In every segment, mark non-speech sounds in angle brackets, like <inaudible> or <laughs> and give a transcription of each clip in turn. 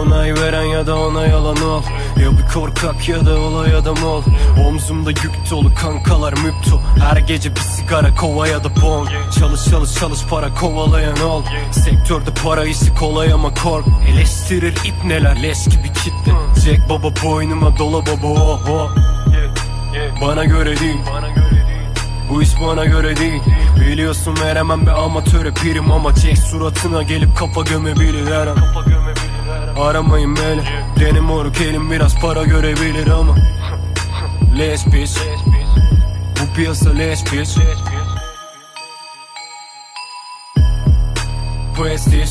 onay veren ya da ona yalan ol. Ya bir korkak ya da olay adam ol. Omzumda yük dolu kankalar müpto Her gece bir sigara kova ya da bong Çalış çalış çalış para kovalayan ol. Sektörde para işi kolay ama kork. Eleştirir ipneler leş gibi kitle. Jack baba boynuma dola baba oh oh. Bana göre değil. Bu iş bana göre değil. Biliyorsun veremem bir amatöre prim ama Çek suratına gelip kafa gömebilir her an Aramayın beni. Benim moruk elim biraz para görebilir ama. Leş bitch Bu piyasa leş bitch Prestige.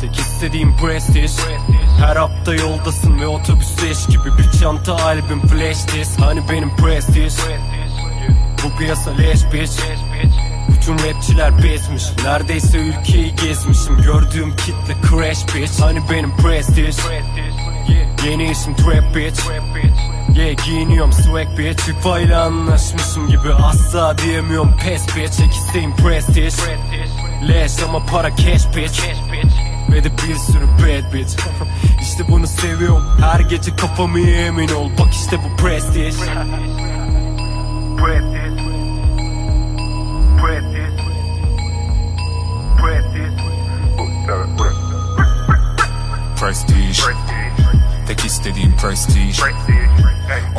Tek istediğim prestige. Her hafta yoldasın ve otobüs leş gibi Bir çanta albüm flash disk. Hani benim prestige? Bu piyasa leş bitch bütün rapçiler bezmiş. Neredeyse ülkeyi gezmişim. Gördüğüm kitle crash bitch. Hani benim prestige? Yeni isim trap bitch. Yeah giyiniyorum swag bitch. İle anlaşmışım gibi Asla diyemiyorum. Pes bitch. Tek isteğim prestige. Leş ama para cash bitch. Ve de bir sürü bad bitch. <laughs> İşte bunu seviyorum. Her gece kafamı ye, emin ol. Bak işte bu prestige. Prestige. Prestige. Tek istediğim prestige.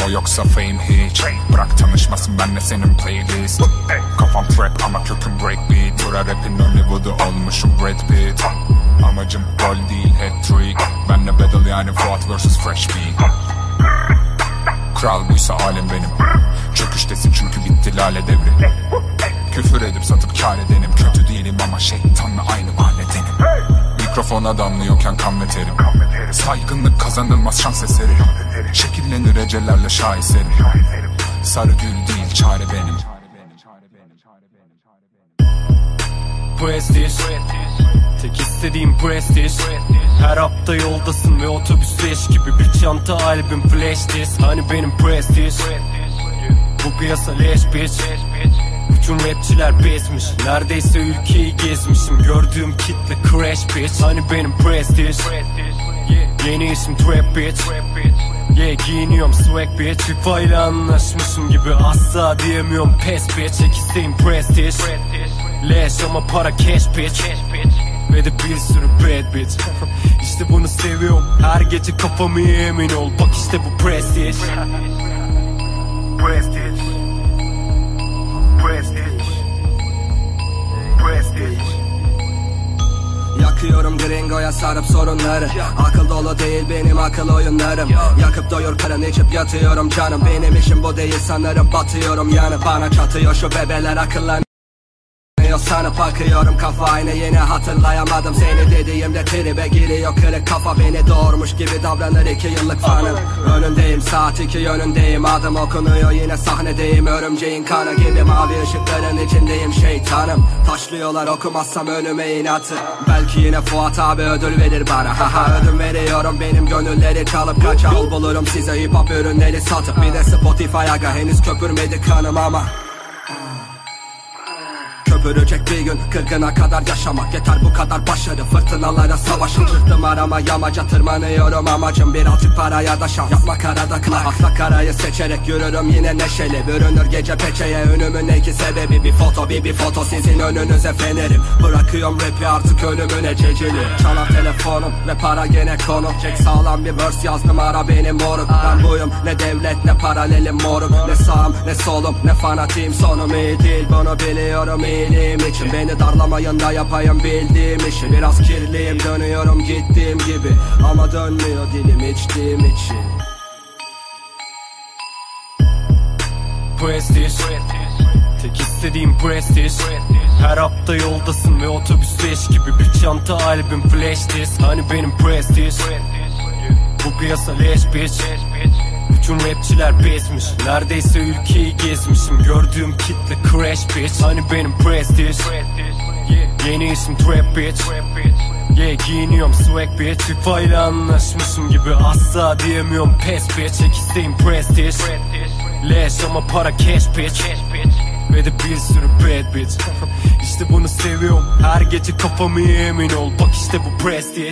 O yoksa fame hiç. Bırak tanışmasın benle senin playlist. Kafam trap ama köküm breakbeat Bura rapin Hollywood'u olmuşum Brad Pitt. Amacım gol değil hat-trick Benle battle yani Fuat vs Fresh Beat. Kral buysa alem benim. Çöküştesin çünkü bitti lale devri. Küfür edip satıp kar edenim. Kötü değilim ama şeytanla aynı Mikrofona damlıyorken kan ve terim. Saygınlık kazanılmaz şans eseri. Şekillenir ecelerle şaheserim. Sarı gül değil çare benim. Prestige Tek istediğim prestige Her hafta yoldasın ve otobüs leş gibi Bir çanta albüm flash disk. Hani benim prestige Bu piyasa leş bitch bütün rapçiler bezmiş. Neredeyse ülkeyi gezmişim. Gördüğüm kitle crash bitch. Hani benim prestige? Yeni isim trap bitch. Yeah giyiniyorum swag bitch. İle anlaşmışım gibi Asla diyemiyorum. Pes bitch. Tek isteğim prestige. Leş ama para cash bitch. Ve de bir sürü bad bitch. <laughs> İşte bunu seviyorum. Her gece kafamı ye, emin ol. Bak işte bu prestige sarıp sorunları. Akıl dolu değil benim akıl oyunlarım. Yakıp doyur karın içip yatıyorum canım. Benim işim bu değil sanırım. Batıyorum yani Bana çatıyor şu bebeler akıllanıyor sanıp bakıyorum kafa. Aynı yeni hatırlayamadım Seni dediğimde tribe giriyor kırık kafa. Beni doğurmuş gibi davranır iki yıllık fanım. Önündeyim saat iki yönündeyim. Adım okunuyor yine sahnedeyim. Örümceğin kanı gibi mavi ışıkların içindeyim. Şeytanım Taşlıyorlar okumazsam önüme inatı. Belki yine Fuat abi ödül verir bana. Haha ödül veriyorum benim gönülleri çalıp kaç Yol bulurum size hip hop ürünleri satıp. Bir de Spotify aga henüz köpürmedi kanım ama Köpürecek bir gün. Kırgına kadar yaşamak Yeter bu kadar başarı. Fırtınalara savaşın. Çıktım arama yamaca tırmanıyorum amacım. Birazcık paraya da şans. Yapmak arada klar Akla karayı seçerek yürürüm yine neşeli. Bürünür gece peçeye önümün iki sebebi. Bir foto bir bir foto sizin önünüze fenerim. Bırakıyorum rapi artık ölümün ececili Çalan telefonum ve para gene konu Çek sağlam bir verse yazdım ara benim moruk Ben buyum ne devlet ne paralelim moruk Ne sağım ne solum ne fanatiyim. Sonum iyi değil Bunu biliyorum iyiliğim için. Beni darlamayın da yapayım bildiğim işi Biraz kirliyim dönüyorum gittiğim gibi. Ama dönmüyor dilim içtiğim için. Prestige. Tek istediğim prestige. Her hafta yoldasın ve otobüs leş gibi Bir çanta albüm flash disk. Hani benim prestige? Bu piyasa leş bitch Bütün rapçiler bezmiş Neredeyse ülkeyi gezmişim. Gördüğüm kitle crash bitch. Hani benim prestige? Yeni isim trap bitch. Yeah giyiniyorum swag bitch. FIFA ile anlaşmışım gibi Asla diyemiyorum. Pes bitch. Tek isteğim prestige. Leş ama para cash bitch. Ve de bir sürü bad bitch. İşte bunu seviyorum. Her gece kafamı ye, emin ol. Bak işte bu prestige